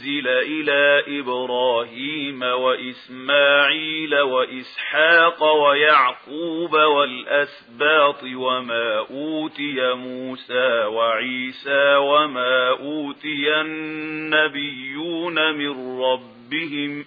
أُنْزِلَ إِلَى إِبْرَاهِيمَ وَإِسْمَاعِيلَ وَإِسْحَاقَ وَيَعْقُوبَ وَالْأَسْبَاطِ وَمَا أُوتِيَ مُوسَى وَعِيسَى وَمَا أُوتِيَ النَّبِيُّونَ مِنْ رَبِّهِمْ ۖ